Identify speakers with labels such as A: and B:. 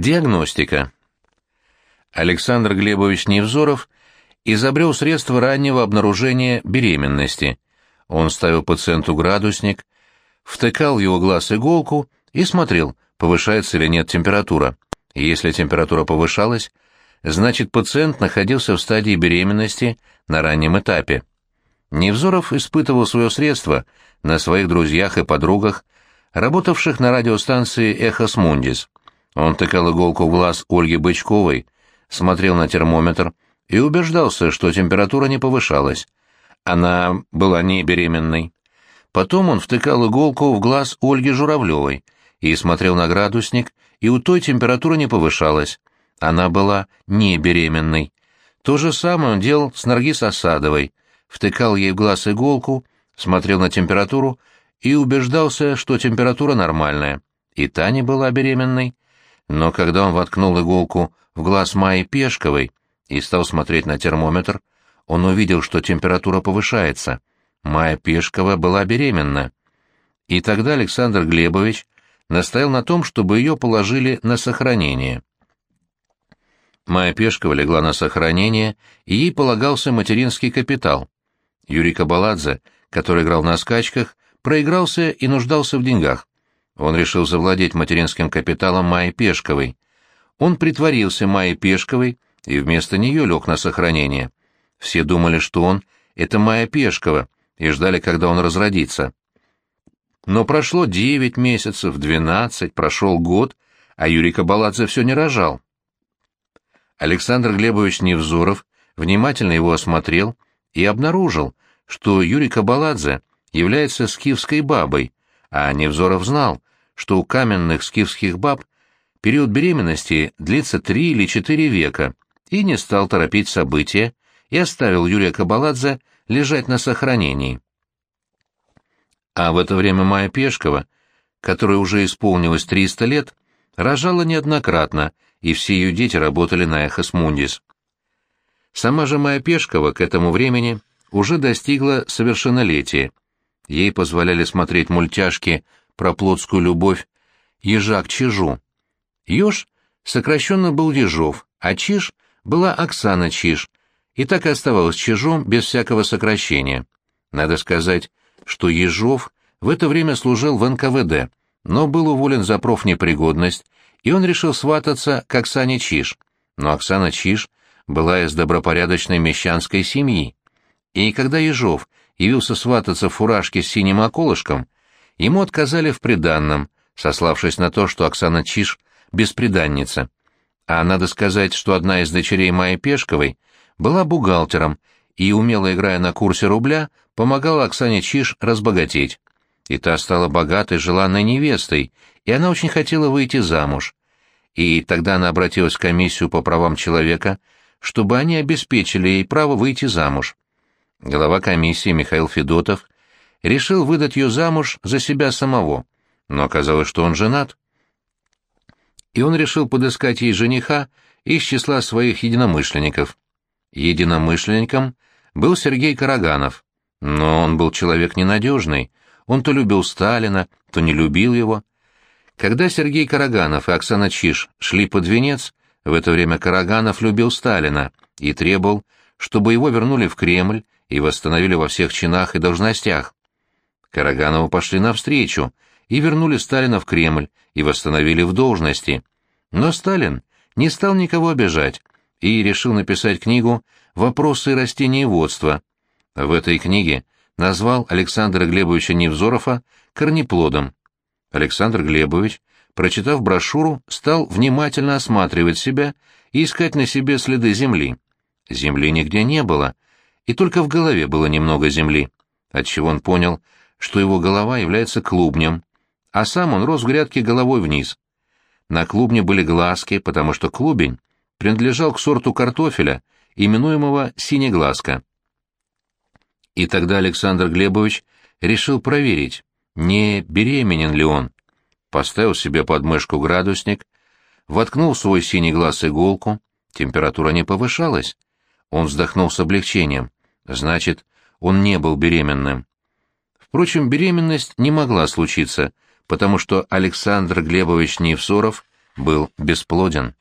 A: Диагностика. Александр Глебович Невзоров изобрел средство раннего обнаружения беременности. Он ставил пациенту градусник, втыкал в его глаз иголку и смотрел, повышается или нет температура. Если температура повышалась, значит пациент находился в стадии беременности на раннем этапе. Невзоров испытывал свое средство на своих друзьях и подругах, работавших на радиостанции «Эхос Мундис». Он тыкал иголку в глаз Ольги Бычковой, смотрел на термометр и убеждался, что температура не повышалась. Она была не беременной. Потом он втыкал иголку в глаз Ольги Журавлевой и смотрел на градусник, и у той температура не повышалась. Она была не беременной. То же самое он делал с Наргиз Осадовой, втыкал ей в глаз иголку, смотрел на температуру и убеждался, что температура нормальная. И та не была беременной. Но когда он воткнул иголку в глаз Майи Пешковой и стал смотреть на термометр, он увидел, что температура повышается. Майя Пешкова была беременна. И тогда Александр Глебович настоял на том, чтобы ее положили на сохранение. Майя Пешкова легла на сохранение, и ей полагался материнский капитал. Юрий Кабаладзе, который играл на скачках, проигрался и нуждался в деньгах. Он решил завладеть материнским капиталом Майи Пешковой. Он притворился Майей Пешковой и вместо нее лег на сохранение. Все думали, что он — это Майя Пешкова, и ждали, когда он разродится. Но прошло девять месяцев, двенадцать, прошел год, а Юрий Кабаладзе все не рожал. Александр Глебович Невзоров внимательно его осмотрел и обнаружил, что Юрий Кабаладзе является скифской бабой, а Невзоров знал, что у каменных скифских баб период беременности длится три или четыре века, и не стал торопить события и оставил Юрия Кабаладзе лежать на сохранении. А в это время Майя Пешкова, которой уже исполнилось 300 лет, рожала неоднократно, и все ее дети работали на Эхос Мундис. Сама же Майя Пешкова к этому времени уже достигла совершеннолетия. Ей позволяли смотреть мультяшки про плотскую любовь Ежак Чижу. Еж сокращенно был Ежов, а Чиж была Оксана Чиж, и так и оставалась Чижом без всякого сокращения. Надо сказать, что Ежов в это время служил в НКВД, но был уволен за профнепригодность, и он решил свататься к Оксане Чиж. Но Оксана Чиж была из добропорядочной мещанской семьи. И когда Ежов явился свататься в фуражке с синим околышком, Ему отказали в приданном, сославшись на то, что Оксана Чиш — бесприданница. А надо сказать, что одна из дочерей Майи Пешковой была бухгалтером и, умело играя на курсе рубля, помогала Оксане Чиш разбогатеть. И та стала богатой, желанной невестой, и она очень хотела выйти замуж. И тогда она обратилась в комиссию по правам человека, чтобы они обеспечили ей право выйти замуж. Глава комиссии Михаил Федотов решил выдать ее замуж за себя самого, но оказалось, что он женат. И он решил подыскать ей жениха из числа своих единомышленников. Единомышленником был Сергей Караганов, но он был человек ненадежный, он то любил Сталина, то не любил его. Когда Сергей Караганов и Оксана Чиш шли под венец, в это время Караганов любил Сталина и требовал, чтобы его вернули в Кремль и восстановили во всех чинах и должностях. Караганову пошли навстречу и вернули Сталина в Кремль и восстановили в должности. Но Сталин не стал никого обижать и решил написать книгу «Вопросы растениеводства». В этой книге назвал Александра Глебовича Невзорова корнеплодом. Александр Глебович, прочитав брошюру, стал внимательно осматривать себя и искать на себе следы земли. Земли нигде не было, и только в голове было немного земли, отчего он понял, что его голова является клубнем, а сам он рос в грядке головой вниз. На клубне были глазки, потому что клубень принадлежал к сорту картофеля, именуемого синеглазка. И тогда Александр Глебович решил проверить, не беременен ли он. Поставил себе под мышку градусник, воткнул в свой синий глаз иголку, температура не повышалась. Он вздохнул с облегчением. Значит, он не был беременным. Впрочем, беременность не могла случиться, потому что Александр Глебович Невсоров был бесплоден.